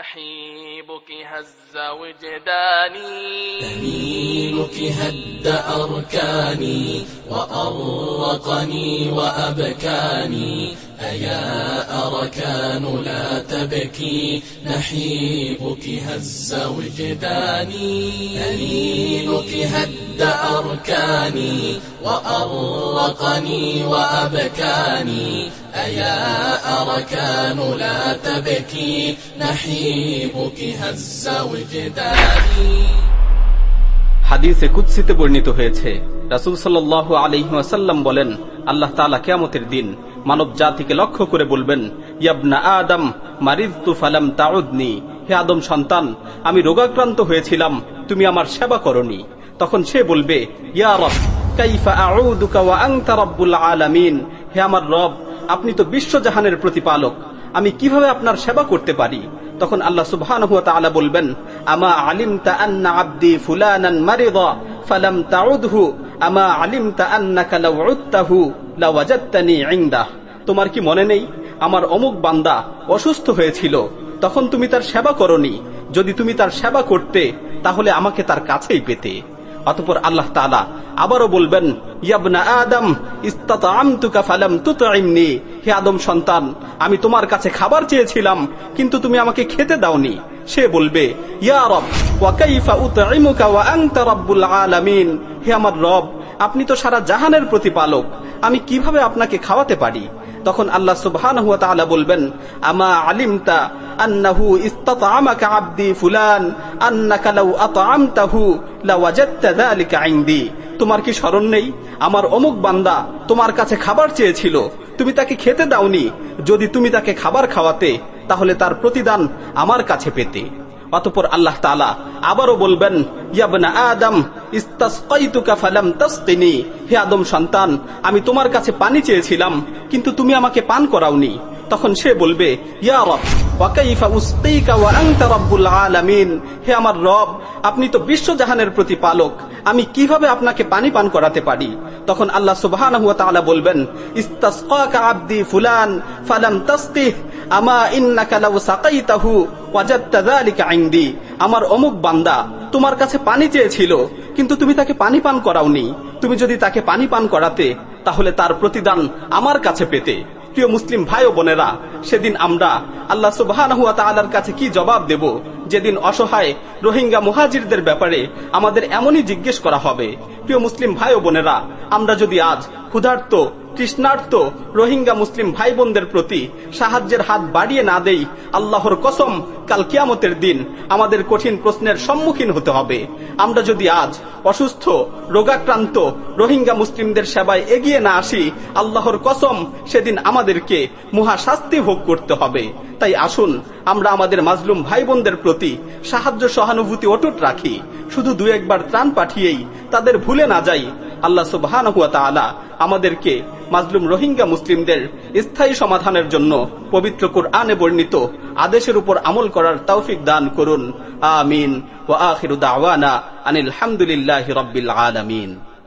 نحيبك هز وجداني. دليلك هد أركاني وأرقني وأبكاني. أيا أركان لا تبكي. نحيبك هز وجداني. دليلك هد أركاني وأرقني وأبكاني أيا أركان لا تبكي نحيبك هز وجداني হাদিসে কুৎসিতে বর্ণিত হয়েছে রাসুল সাল্লাহ আলহিহাসাল্লাম বলেন আল্লাহ তালা কেয়ামতের দিন মানব জাতিকে লক্ষ্য করে বলবেন ইয়াবনা আদম মারিদ তু ফালাম তাউদনি হে আদম সন্তান, আমি রোগাক্রান্ত হয়েছিলাম, তুমি আমার সেবা করনি। তখন সে বলবে, ইয়া রব, কাইফা ওয়া আলামিন? হে আমার রব, আপনি তো বিশ্বজাহানের প্রতিপালক, আমি কীভাবে আপনার সেবা করতে পারি? তখন আল্লাহ তাআলা বলবেন, আমা আলিমতা আন্না আবদি ফুলানান মারিদা, ফালাম তাউদহু, আমা আলিমতা আন্নাকা লাউ উত্তাহু লাওয়াজাদতানি ইনদাহ। তোমার কি মনে নেই? আমার অমুক বান্দা অসুস্থ হয়েছিল। তখন তুমি তার সেবা করনি। যদি তুমি তার সেবা করতে, তাহলে আমাকে তার কাছেই পেতে। অতপর আল্লাহ তালা আবারও বলবেন ইয়াবনা আদম হে আদম সন্তান, আমি তোমার কাছে খাবার চেয়েছিলাম, কিন্তু তুমি আমাকে খেতে দাওনি। সে বলবে, ইয়া হে আমার রব আপনি তো সারা জাহানের প্রতিপালক। আমি কীভাবে আপনাকে খাওয়াতে পারি? তখন আল্লাহ সুবহানাহু ওয়া তাআলা বলবেন, আমা আলিমতা আন্নাহু ইস্তাতআমাকা আবদি ফুলান, আন্নাকা লাউ আতআমতাহু লাওয়াজাদতা যালিকা ইনদি। তোমার কি স্মরণ নেই? আমার অমুক বান্দা তোমার কাছে খাবার চেয়েছিল, তুমি তাকে খেতে দাওনি। যদি তুমি তাকে খাবার খাওয়াতে, তাহলে তার প্রতিদান আমার কাছে পেতে। অতপর আল্লাহ তালা আবারও বলবেন ইয়াবনা আদম হে আদম সন্তান, আমি তোমার কাছে পানি চেয়েছিলাম, কিন্তু তুমি আমাকে পান করাওনি। তখন সে বলবে, ইয়া রব হে আমার রব, আপনি তো বিশ্বজাহানের প্রতিপালক, আমি কীভাবে আপনাকে পানি পান করাতে পারি? তখন আল্লাহ তাআলা বলবেন ফুলান তাসকিহ, আমা আমার অমুক বান্দা, তোমার কাছে পানি চেয়েছিল কিন্তু তুমি তাকে পানি পান করাওনি। তুমি যদি তাকে পানি পান করাতে, তাহলে তার প্রতিদান আমার কাছে পেতে। প্রিয় মুসলিম ভাই ও বোনেরা, সেদিন আমরা আল্লাহ সুবাহর কাছে কি জবাব দেব? যেদিন অসহায় রোহিঙ্গা মুহাজিরদের ব্যাপারে আমাদের এমনই জিজ্ঞেস করা হবে। প্রিয় মুসলিম ভাই ও বোনেরা, আমরা যদি আজ ক্ষুধার্ত তৃষ্ণার্ত রোহিঙ্গা মুসলিম ভাই বোনদের প্রতি সাহায্যের হাত বাড়িয়ে না দেই আল্লাহর কসম, কাল কিয়ামতের দিন আমাদের কঠিন প্রশ্নের সম্মুখীন হতে হবে। আমরা যদি আজ অসুস্থ, রোগাক্রান্ত, রোহিঙ্গা মুসলিমদের সেবায় এগিয়ে না আসি, আল্লাহর কসম, সেদিন আমাদেরকে মহা শাস্তি ভোগ করতে হবে। তাই আসুন, আমরা আমাদের মাজলুম ভাই বোনদের প্রতি সাহায্য সহানুভূতি অটুট রাখি। শুধু দু একবার ত্রাণ পাঠিয়েই তাদের ভুলে না যাই। আল্লাহ সুবাহ আমাদেরকে মাজলুম রোহিঙ্গা মুসলিমদের স্থায়ী সমাধানের জন্য পবিত্র কুরআনে বর্ণিত আদেশের উপর আমল করার তৌফিক দান করুন। আমিন। ও আখিরু দাওয়ানা আনিল হামদুলিল্লাহি রব্বিল আলামিন।